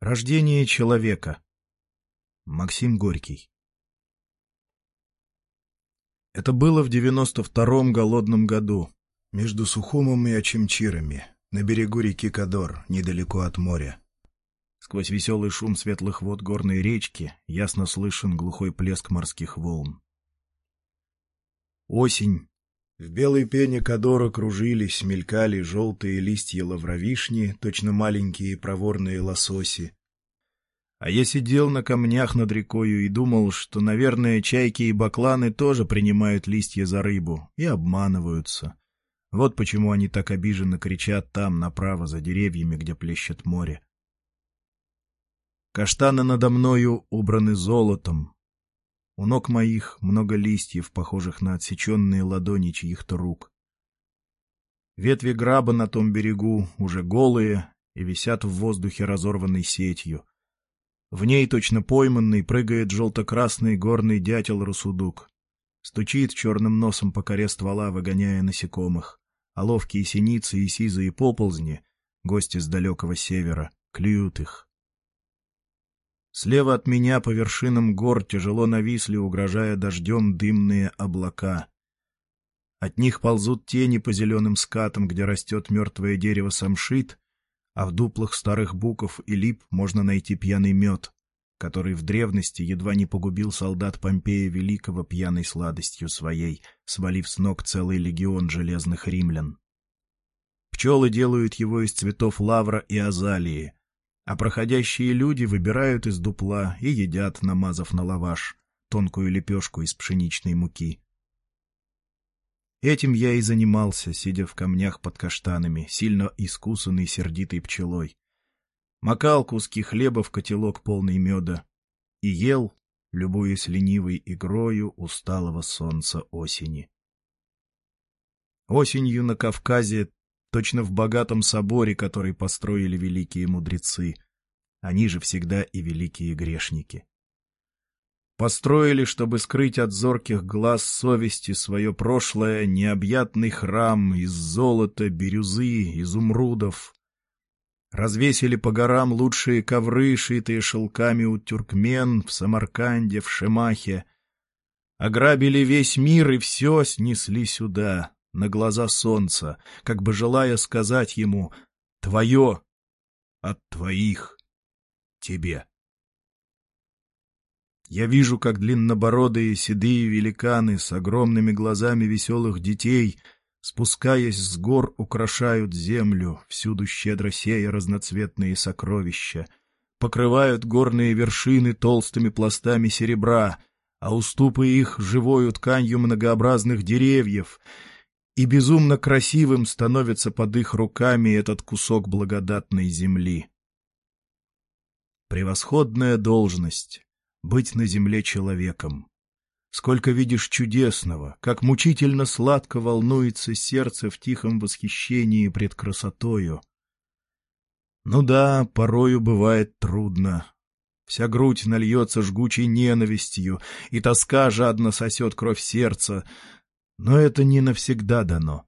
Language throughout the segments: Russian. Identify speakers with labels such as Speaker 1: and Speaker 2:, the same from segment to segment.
Speaker 1: Рождение человека. Максим Горький. Это было в девяносто втором голодном году, между Сухумом и Очемчирами, на берегу реки Кадор, недалеко от моря. Сквозь веселый шум светлых вод горной речки ясно слышен глухой плеск морских волн. Осень. В белой пене Кадора кружились, мелькали желтые листья лавровишни, точно маленькие проворные лососи. А я сидел на камнях над рекою и думал, что, наверное, чайки и бакланы тоже принимают листья за рыбу и обманываются. Вот почему они так обиженно кричат там, направо, за деревьями, где плещет море. Каштаны надо мною убраны золотом. У ног моих много листьев, похожих на отсеченные ладони чьих-то рук. Ветви граба на том берегу уже голые и висят в воздухе разорванной сетью. В ней, точно пойманный, прыгает желто-красный горный дятел-русудук. Стучит черным носом по коре ствола, выгоняя насекомых. А ловкие синицы и сизые поползни, гости с далекого севера, клюют их. Слева от меня по вершинам гор тяжело нависли, угрожая дождем, дымные облака. От них ползут тени по зеленым скатам, где растет мертвое дерево самшит, а в дуплах старых буков и лип можно найти пьяный мед, который в древности едва не погубил солдат Помпея Великого пьяной сладостью своей, свалив с ног целый легион железных римлян. Пчелы делают его из цветов лавра и азалии, а проходящие люди выбирают из дупла и едят, намазав на лаваш, тонкую лепешку из пшеничной муки. Этим я и занимался, сидя в камнях под каштанами, сильно искусанный сердитой пчелой. Макал куски хлеба в котелок полный меда и ел, любуясь ленивой игрою усталого солнца осени. Осенью на Кавказе, точно в богатом соборе, который построили великие мудрецы, они же всегда и великие грешники. Построили, чтобы скрыть от зорких глаз совести свое прошлое, необъятный храм из золота, бирюзы, изумрудов. Развесили по горам лучшие ковры, шитые шелками у тюркмен в Самарканде, в Шемахе. Ограбили весь мир и все снесли сюда, на глаза солнца, как бы желая сказать ему «Твое от твоих тебе». Я вижу, как длиннобородые седые великаны с огромными глазами веселых детей, спускаясь с гор, украшают землю, всюду щедро сея разноцветные сокровища, покрывают горные вершины толстыми пластами серебра, а уступы их живою тканью многообразных деревьев, и безумно красивым становится под их руками этот кусок благодатной земли. Превосходная должность быть на земле человеком. Сколько видишь чудесного, как мучительно сладко волнуется сердце в тихом восхищении пред красотою. Ну да, порою бывает трудно. Вся грудь нальется жгучей ненавистью, и тоска жадно сосет кровь сердца, но это не навсегда дано.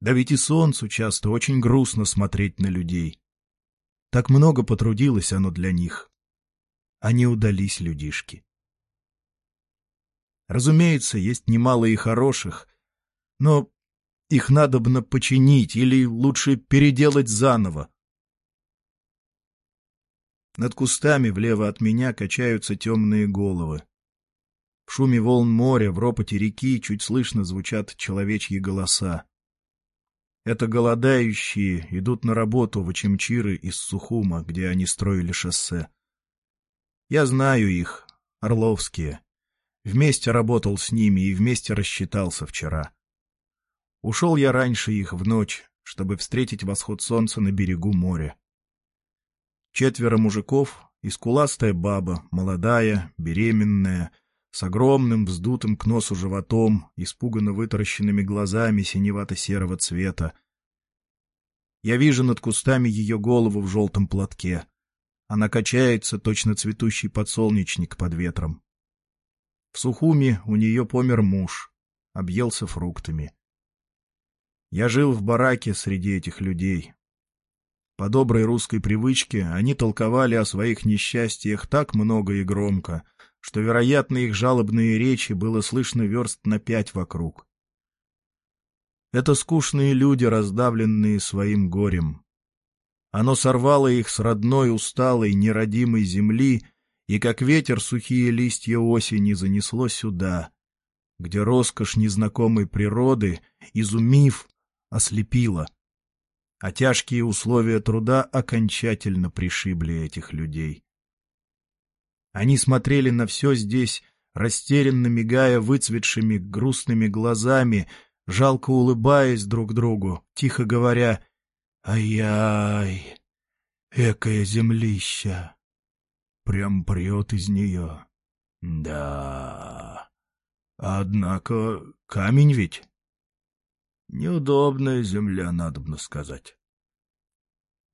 Speaker 1: Да ведь и солнцу часто очень грустно смотреть на людей. Так много потрудилось оно для них, они удались, людишки. Разумеется, есть немало и хороших, но их надобно починить или лучше переделать заново. Над кустами влево от меня качаются темные головы. В шуме волн моря, в ропоте реки чуть слышно звучат человечьи голоса. Это голодающие идут на работу в Очемчиры из Сухума, где они строили шоссе. Я знаю их, орловские. Вместе работал с ними и вместе рассчитался вчера. Ушел я раньше их в ночь, чтобы встретить восход солнца на берегу моря. Четверо мужиков и скуластая баба, молодая, беременная, с огромным вздутым к носу животом, испуганно вытаращенными глазами синевато-серого цвета. Я вижу над кустами ее голову в желтом платке. Она качается, точно цветущий подсолнечник под ветром. В Сухуме у нее помер муж, объелся фруктами. Я жил в бараке среди этих людей. По доброй русской привычке они толковали о своих несчастьях так много и громко, что, вероятно, их жалобные речи было слышно верст на пять вокруг. Это скучные люди, раздавленные своим горем. Оно сорвало их с родной, усталой, нерадимой земли, и как ветер сухие листья осени занесло сюда, где роскошь незнакомой природы, изумив, ослепила, а тяжкие условия труда окончательно пришибли этих людей. Они смотрели на все здесь, растерянно мигая выцветшими грустными глазами, жалко улыбаясь друг другу, тихо говоря «Ай-яй, экая землища!» Прям прет из нее. Да. Однако камень ведь. Неудобная земля, надобно сказать.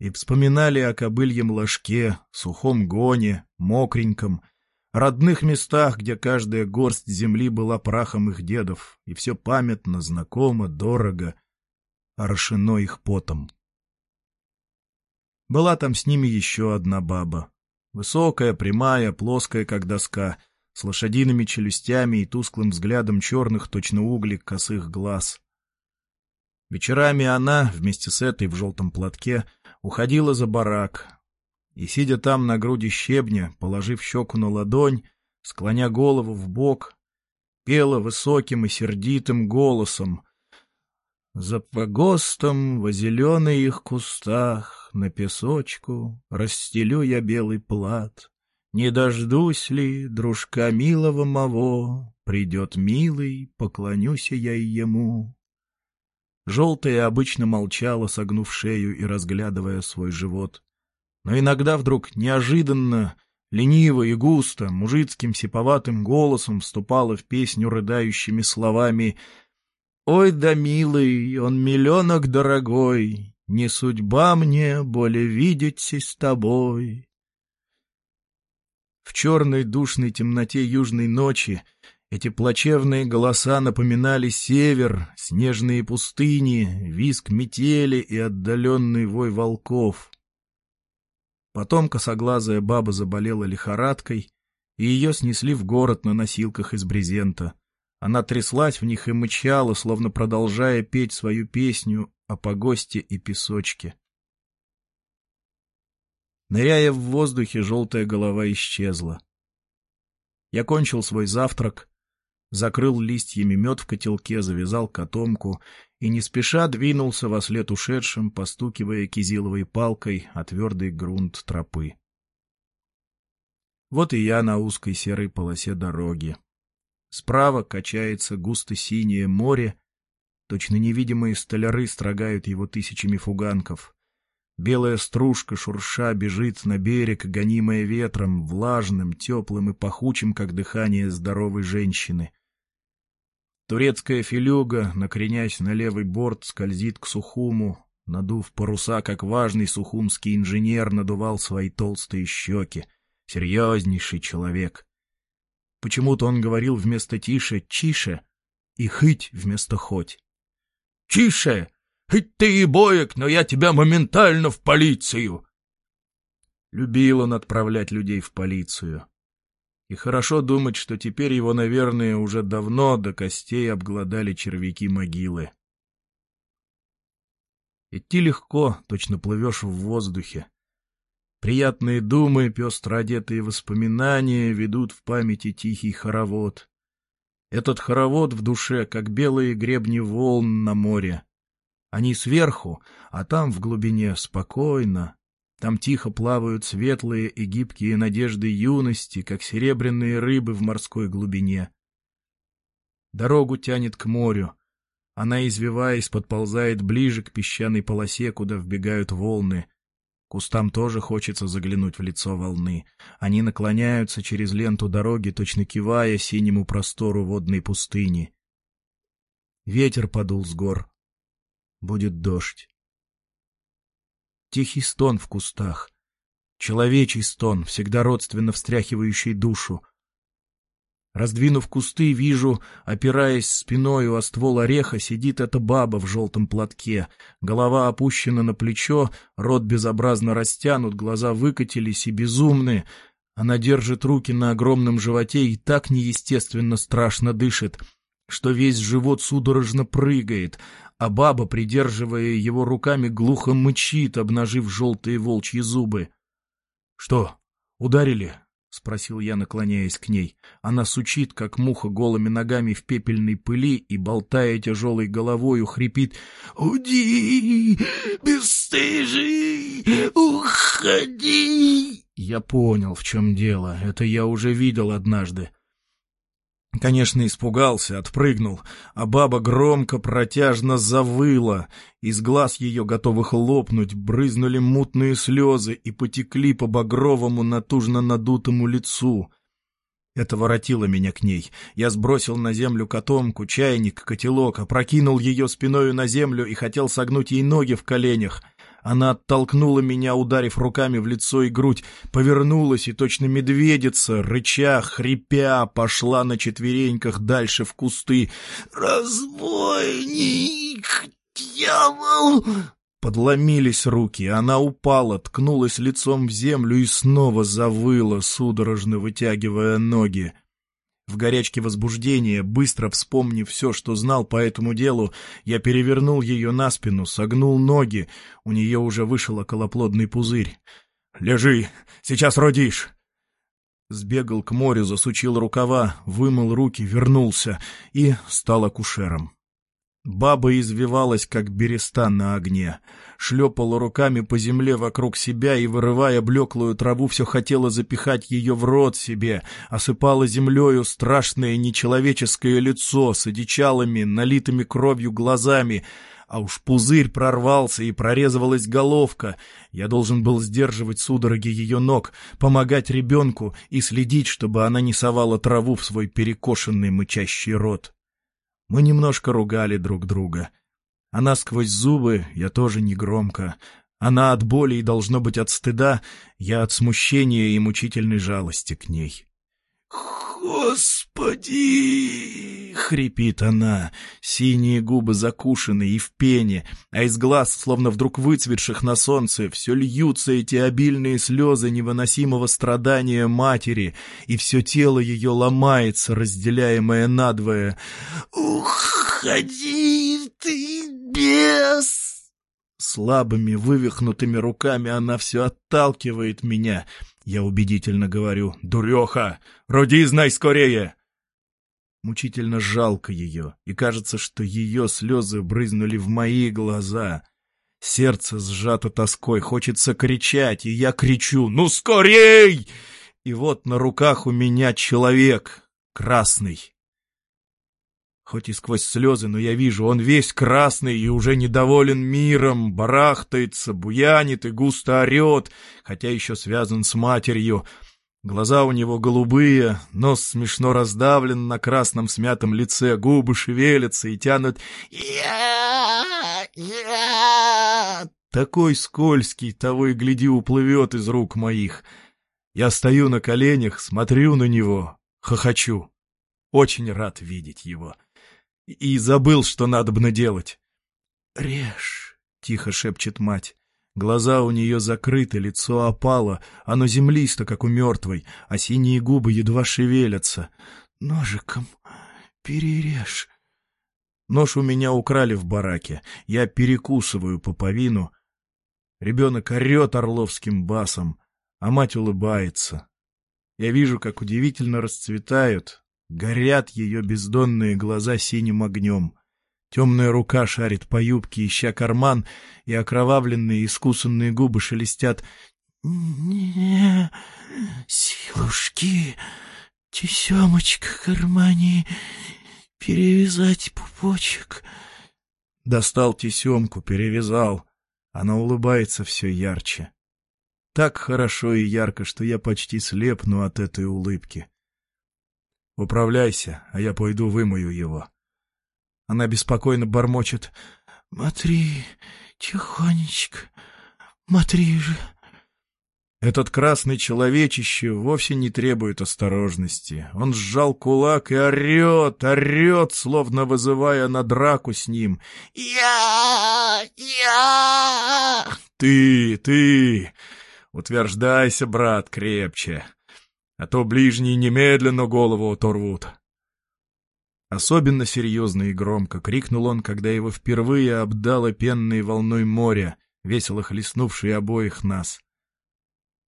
Speaker 1: И вспоминали о кобыльем ложке, сухом гоне, мокреньком, родных местах, где каждая горсть земли была прахом их дедов, и все памятно, знакомо, дорого, орошено их потом. Была там с ними еще одна баба, Высокая, прямая, плоская, как доска, с лошадиными челюстями и тусклым взглядом черных, точно угли, косых глаз. Вечерами она, вместе с этой в желтом платке, уходила за барак, и, сидя там на груди щебня, положив щеку на ладонь, склоня голову в бок, пела высоким и сердитым голосом. За погостом во зеленых кустах на песочку расстелю я белый плат. Не дождусь ли дружка милого моего, Придет милый, поклонюсь я ему. Желтая обычно молчала, согнув шею и разглядывая свой живот. Но иногда вдруг неожиданно, лениво и густо, мужицким сиповатым голосом вступала в песню рыдающими словами «Ой да милый, он миллионок дорогой, не судьба мне более видеться с тобой. В черной душной темноте южной ночи эти плачевные голоса напоминали север, снежные пустыни, виск метели и отдаленный вой волков. Потом косоглазая баба заболела лихорадкой, и ее снесли в город на носилках из брезента. Она тряслась в них и мычала, словно продолжая петь свою песню о погосте и песочке. Ныряя в воздухе, желтая голова исчезла. Я кончил свой завтрак, закрыл листьями мед в котелке, завязал котомку и не спеша двинулся во след ушедшим, постукивая кизиловой палкой о твердый грунт тропы. Вот и я на узкой серой полосе дороги. Справа качается густо-синее море, Точно невидимые столяры строгают его тысячами фуганков. Белая стружка шурша бежит на берег, гонимая ветром, влажным, теплым и пахучим, как дыхание здоровой женщины. Турецкая филюга, накренясь на левый борт, скользит к Сухуму, надув паруса, как важный сухумский инженер надувал свои толстые щеки. Серьезнейший человек. Почему-то он говорил вместо «тише» «чише» и «хыть» вместо «хоть». Тише! Хоть ты и боек, но я тебя моментально в полицию!» Любил он отправлять людей в полицию. И хорошо думать, что теперь его, наверное, уже давно до костей обглодали червяки могилы. Идти легко, точно плывешь в воздухе. Приятные думы, пестро одетые воспоминания ведут в памяти тихий хоровод. Этот хоровод в душе, как белые гребни волн на море. Они сверху, а там в глубине спокойно. Там тихо плавают светлые и гибкие надежды юности, как серебряные рыбы в морской глубине. Дорогу тянет к морю. Она, извиваясь, подползает ближе к песчаной полосе, куда вбегают волны, Кустам тоже хочется заглянуть в лицо волны. Они наклоняются через ленту дороги, точно кивая синему простору водной пустыни. Ветер подул с гор. Будет дождь. Тихий стон в кустах. Человечий стон, всегда родственно встряхивающий душу. Раздвинув кусты, вижу, опираясь спиною о ствол ореха, сидит эта баба в желтом платке. Голова опущена на плечо, рот безобразно растянут, глаза выкатились и безумны. Она держит руки на огромном животе и так неестественно страшно дышит, что весь живот судорожно прыгает, а баба, придерживая его руками, глухо мычит, обнажив желтые волчьи зубы. — Что, ударили? — спросил я, наклоняясь к ней. Она сучит, как муха, голыми ногами в пепельной пыли и, болтая тяжелой головою, хрипит «Уйди, бесстыжий, уходи!» Я понял, в чем дело. Это я уже видел однажды. Конечно, испугался, отпрыгнул, а баба громко, протяжно завыла. Из глаз ее, готовых лопнуть, брызнули мутные слезы и потекли по багровому, натужно надутому лицу. Это воротило меня к ней. Я сбросил на землю котомку, чайник, котелок, опрокинул ее спиною на землю и хотел согнуть ей ноги в коленях. Она оттолкнула меня, ударив руками в лицо и грудь, повернулась и точно медведица, рыча, хрипя, пошла на четвереньках дальше в кусты. «Разбойник! Дьявол!» Подломились руки, она упала, ткнулась лицом в землю и снова завыла, судорожно вытягивая ноги. В горячке возбуждения, быстро вспомнив все, что знал по этому делу, я перевернул ее на спину, согнул ноги. У нее уже вышел околоплодный пузырь. «Лежи! Сейчас родишь!» Сбегал к морю, засучил рукава, вымыл руки, вернулся и стал акушером. Баба извивалась, как береста на огне, шлепала руками по земле вокруг себя и, вырывая блеклую траву, все хотела запихать ее в рот себе, осыпала землею страшное нечеловеческое лицо с одичалыми, налитыми кровью глазами, а уж пузырь прорвался и прорезывалась головка. Я должен был сдерживать судороги ее ног, помогать ребенку и следить, чтобы она не совала траву в свой перекошенный мычащий рот. Мы немножко ругали друг друга. Она сквозь зубы, я тоже негромко. Она от боли и, должно быть, от стыда, я от смущения и мучительной жалости к ней. «Господи!» — хрипит она. Синие губы закушены и в пене, а из глаз, словно вдруг выцветших на солнце, все льются эти обильные слезы невыносимого страдания матери, и все тело ее ломается, разделяемое надвое. «Уходи ты, бес!» Слабыми, вывихнутыми руками она все отталкивает меня — я убедительно говорю «Дуреха! Роди, знай скорее!» Мучительно жалко ее, и кажется, что ее слезы брызнули в мои глаза. Сердце сжато тоской, хочется кричать, и я кричу «Ну скорей!» И вот на руках у меня человек, красный, Хоть и сквозь слезы, но я вижу, он весь красный и уже недоволен миром, барахтается, буянит и густо орет, хотя еще связан с матерью. Глаза у него голубые, нос смешно раздавлен на красном смятом лице, губы шевелятся и тянут «Я! Я!» Такой скользкий, того и гляди, уплывет из рук моих. Я стою на коленях, смотрю на него, хохочу. Очень рад видеть его и забыл, что надо бы наделать. «Режь!» — тихо шепчет мать. Глаза у нее закрыты, лицо опало, оно землисто, как у мертвой, а синие губы едва шевелятся. «Ножиком перережь!» Нож у меня украли в бараке. Я перекусываю пуповину. Ребенок орет орловским басом, а мать улыбается. Я вижу, как удивительно расцветают, Горят ее бездонные глаза синим огнем. Темная рука шарит по юбке, ища карман, и окровавленные искусанные губы шелестят. «Не, силушки, тесемочка в кармане, перевязать пупочек». Достал тесемку, перевязал. Она улыбается все ярче. Так хорошо и ярко, что я почти слепну от этой улыбки. Управляйся, а я пойду вымою его. Она беспокойно бормочет. — Матри, тихонечко, матри же. Этот красный человечище вовсе не требует осторожности. Он сжал кулак и орет, орет, словно вызывая на драку с ним. «Я! Я!» «Ты! Ты! Утверждайся, брат, крепче, а то ближние немедленно голову оторвут!» Особенно серьезно и громко крикнул он, когда его впервые обдало пенной волной моря, весело хлестнувшей обоих нас.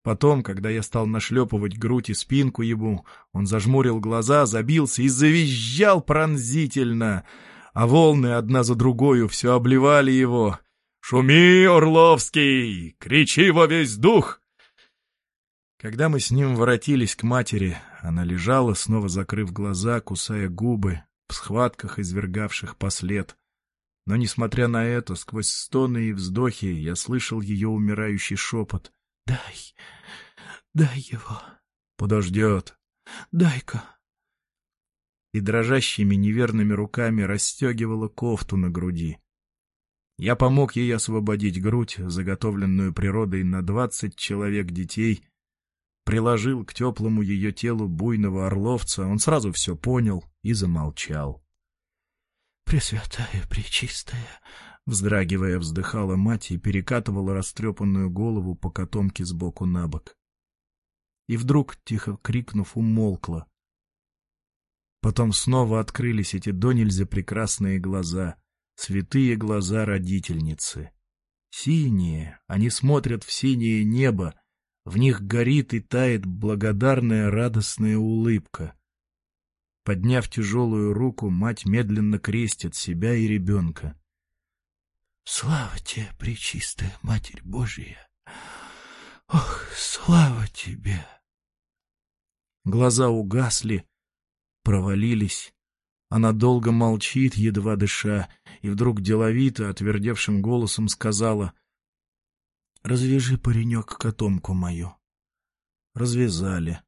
Speaker 1: Потом, когда я стал нашлепывать грудь и спинку ему, он зажмурил глаза, забился и завизжал пронзительно, а волны одна за другою все обливали его. «Шуми, Орловский! Кричи во весь дух!» Когда мы с ним воротились к матери, она лежала, снова закрыв глаза, кусая губы, в схватках, извергавших послед. Но, несмотря на это, сквозь стоны и вздохи я слышал ее умирающий шепот. «Дай, дай его». «Подождет». «Дай-ка». И дрожащими неверными руками расстегивала кофту на груди. Я помог ей освободить грудь, заготовленную природой на двадцать человек детей, приложил к теплому ее телу буйного орловца, он сразу все понял и замолчал. «Пресвятая, пречистая!» — вздрагивая, вздыхала мать и перекатывала растрепанную голову по котомке сбоку на бок. И вдруг, тихо крикнув, умолкла. Потом снова открылись эти до нельзя прекрасные глаза, святые глаза родительницы. Синие, они смотрят в синее небо, в них горит и тает благодарная радостная улыбка. Подняв тяжелую руку, мать медленно крестит себя и ребенка. «Слава тебе, Пречистая Матерь Божия! Ох, слава тебе!» Глаза угасли, провалились. Она долго молчит, едва дыша, и вдруг деловито, отвердевшим голосом сказала — Развяжи, паренек, котомку мою. Развязали.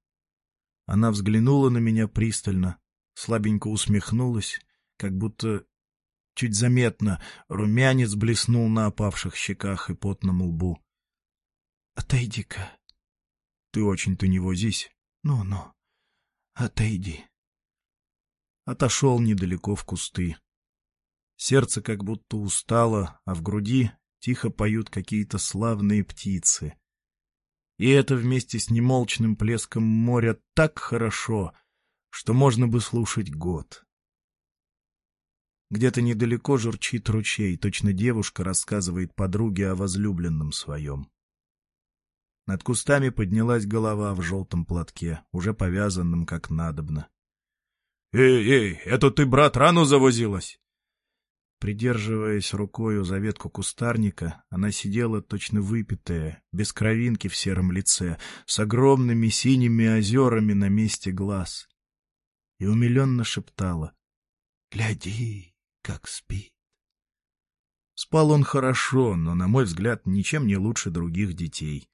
Speaker 1: Она взглянула на меня пристально, слабенько усмехнулась, как будто чуть заметно румянец блеснул на опавших щеках и потном лбу. — Отойди-ка. — Ты очень-то не возись. Ну-ну, отойди. Отошел недалеко в кусты. Сердце как будто устало, а в груди тихо поют какие-то славные птицы. И это вместе с немолчным плеском моря так хорошо, что можно бы слушать год. Где-то недалеко журчит ручей, точно девушка рассказывает подруге о возлюбленном своем. Над кустами поднялась голова в желтом платке, уже повязанном как надобно. — Эй, эй, это ты, брат, рану завозилась? Придерживаясь рукою за ветку кустарника, она сидела точно выпитая, без кровинки в сером лице, с огромными синими озерами на месте глаз. И умиленно шептала. — Гляди, как спит. Спал он хорошо, но, на мой взгляд, ничем не лучше других детей.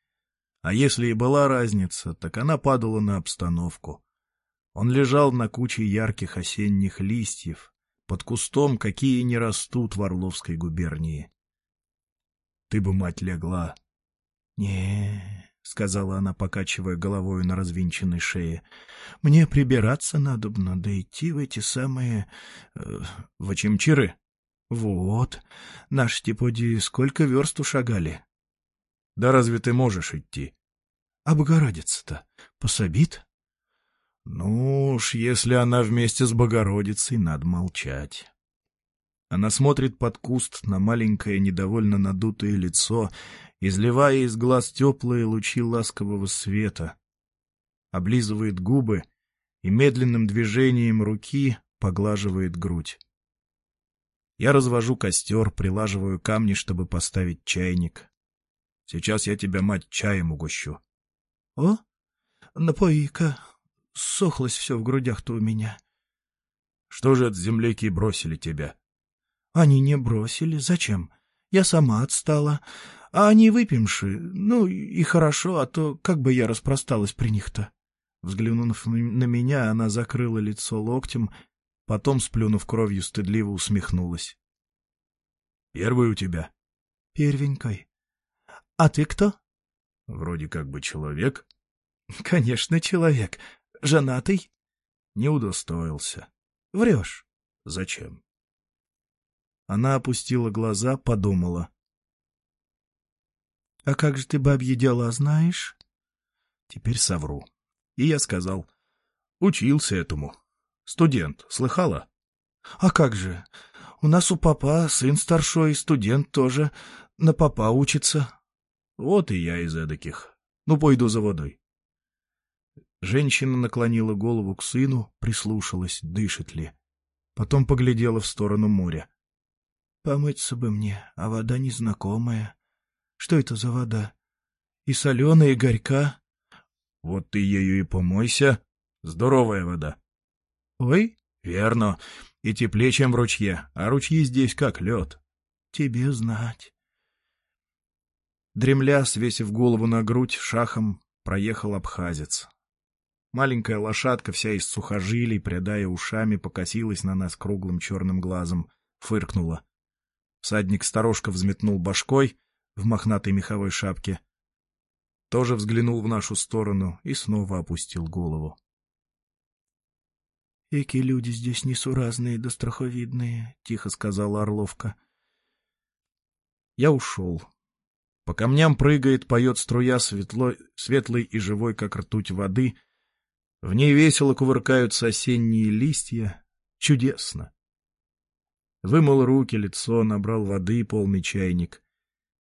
Speaker 1: А если и была разница, так она падала на обстановку. Он лежал на куче ярких осенних листьев, под кустом, какие не растут в Орловской губернии. — Ты бы, мать, легла. — Не, — сказала она, покачивая головой на развинченной шее, — мне прибираться надобно, да идти в эти самые... Э, в очемчиры. — Вот, наш типоди сколько верст ушагали. — Да разве ты можешь идти? — Богородица-то пособит? Ну уж, если она вместе с Богородицей, надо молчать. Она смотрит под куст на маленькое недовольно надутое лицо, изливая из глаз теплые лучи ласкового света, облизывает губы и медленным движением руки поглаживает грудь. Я развожу костер, прилаживаю камни, чтобы поставить чайник. Сейчас я тебя, мать, чаем угощу. — О, напои-ка, Сохлось все в грудях-то у меня. — Что же от земляки бросили тебя? — Они не бросили. Зачем? Я сама отстала. А они выпьемши. Ну, и хорошо, а то как бы я распросталась при них-то. Взглянув на меня, она закрыла лицо локтем, потом, сплюнув кровью, стыдливо усмехнулась. — Первый у тебя? — Первенькой. — А ты кто? Вроде как бы человек.
Speaker 2: — Конечно, человек. Женатый?
Speaker 1: — Не удостоился.
Speaker 2: — Врешь.
Speaker 1: — Зачем? Она опустила глаза, подумала.
Speaker 2: — А как же ты бабье дела знаешь?
Speaker 1: Теперь совру. И я сказал. Учился этому. Студент, слыхала?
Speaker 2: — А как же? У нас у папа сын старшой, студент тоже. На папа учится.
Speaker 1: Вот и я из эдаких. Ну, пойду за водой. Женщина наклонила голову к сыну, прислушалась, дышит ли. Потом поглядела в сторону моря.
Speaker 2: — Помыться бы мне, а вода незнакомая. Что это за вода? И соленая, и горька.
Speaker 1: — Вот ты ею и помойся. Здоровая вода.
Speaker 2: — Ой?
Speaker 1: — Верно. И теплее, чем в ручье. А ручьи здесь как лед.
Speaker 2: — Тебе знать.
Speaker 1: Дремля, свесив голову на грудь, шахом проехал абхазец. Маленькая лошадка, вся из сухожилий, прядая ушами, покосилась на нас круглым черным глазом, фыркнула. Всадник сторожка взметнул башкой в мохнатой меховой шапке. Тоже взглянул в нашу сторону и снова опустил голову.
Speaker 2: — Эки люди здесь несуразные да страховидные, — тихо сказала Орловка.
Speaker 1: Я ушел. По камням прыгает, поет струя светло, светлой и живой, как ртуть воды. В ней весело кувыркаются осенние листья. Чудесно. Вымыл руки, лицо, набрал воды, полный чайник.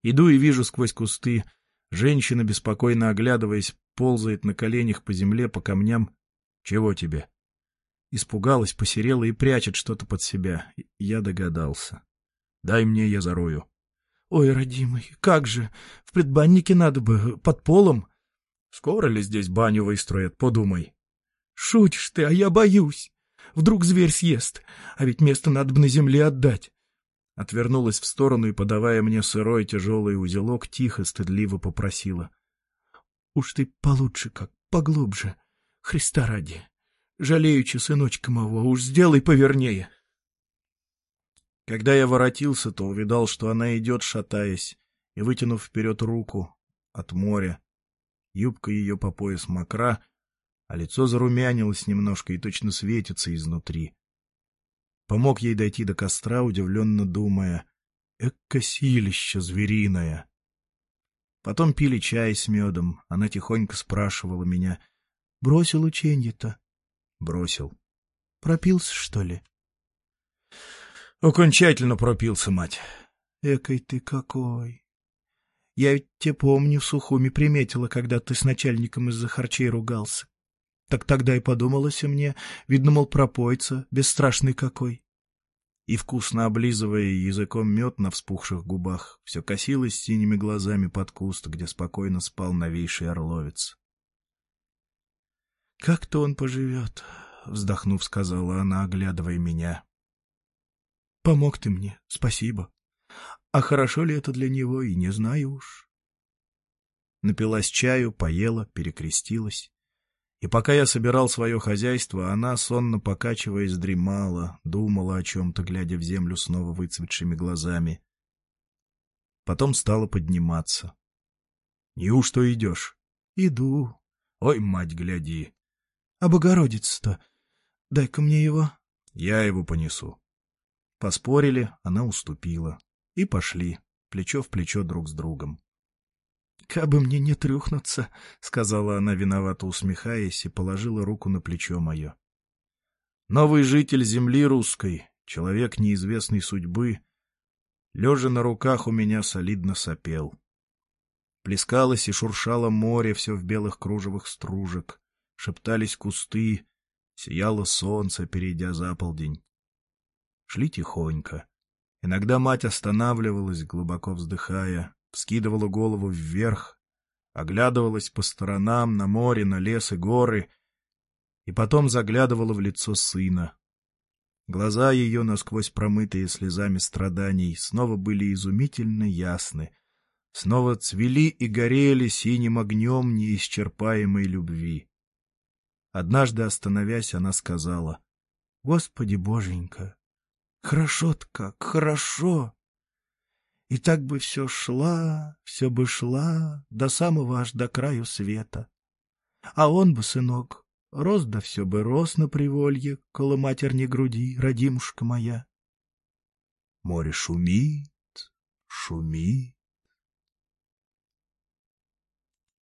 Speaker 1: Иду и вижу сквозь кусты. Женщина, беспокойно оглядываясь, ползает на коленях по земле, по камням. Чего тебе? Испугалась, посерела и прячет что-то под себя. Я догадался. Дай мне, я зарою.
Speaker 2: — Ой, родимый, как же! В предбаннике надо бы, под полом.
Speaker 1: — Скоро ли здесь баню выстроят, подумай.
Speaker 2: — Шутишь ты, а я боюсь. Вдруг зверь съест, а ведь место надо бы на земле отдать.
Speaker 1: Отвернулась в сторону и, подавая мне сырой тяжелый узелок, тихо, стыдливо попросила.
Speaker 2: — Уж ты получше как, поглубже, Христа ради. Жалеючи сыночка моего, уж сделай повернее.
Speaker 1: Когда я воротился, то увидал, что она идет, шатаясь, и, вытянув вперед руку от моря, юбка ее по пояс мокра, а лицо зарумянилось немножко и точно светится изнутри. Помог ей дойти до костра, удивленно думая, «Эка силища звериная!» Потом пили чай с медом, она тихонько спрашивала меня,
Speaker 2: «Бросил ученье-то?»
Speaker 1: Бросил.
Speaker 2: Пропился, что ли?
Speaker 1: Окончательно пропился, мать.
Speaker 2: Экой ты какой. Я ведь те помню, в Сухуми приметила, когда ты с начальником из-за харчей ругался. Так тогда и подумалось мне, видно, мол, пропойца, бесстрашный какой. И, вкусно облизывая языком мед на вспухших губах, все косилось синими глазами под куст, где спокойно спал новейший орловец. — Как-то он поживет, — вздохнув, сказала она, оглядывая меня. — Помог ты мне, спасибо. А хорошо ли это для него, и не знаю уж. Напилась чаю, поела, перекрестилась. И пока я собирал свое хозяйство, она, сонно покачиваясь, дремала, думала о чем-то, глядя в землю снова выцветшими глазами. Потом стала подниматься. — Неужто идешь? — Иду. — Ой, мать, гляди! А Богородица-то? Дай-ка мне его. Я его понесу. Поспорили, она уступила. И пошли, плечо в плечо друг с другом. — Кабы мне не трюхнуться, — сказала она, виновато усмехаясь, и положила руку на плечо мое. Новый житель земли русской, человек неизвестной судьбы, лежа на руках у меня солидно сопел. Плескалось и шуршало море все в белых кружевах стружек шептались кусты, сияло солнце, перейдя за полдень. Шли тихонько. Иногда мать останавливалась, глубоко вздыхая, вскидывала голову вверх, оглядывалась по сторонам, на море, на лес и горы, и потом заглядывала в лицо сына. Глаза ее, насквозь промытые слезами страданий, снова были изумительно ясны, снова цвели и горели синим огнем неисчерпаемой любви. Однажды, остановясь, она сказала, — Господи боженька, хорошо-то как, хорошо! И так бы все шла, все бы шла, до самого аж до краю света. А он бы, сынок, рос да все бы рос на приволье, коло матерни груди, родимушка моя.
Speaker 1: Море шумит, шумит.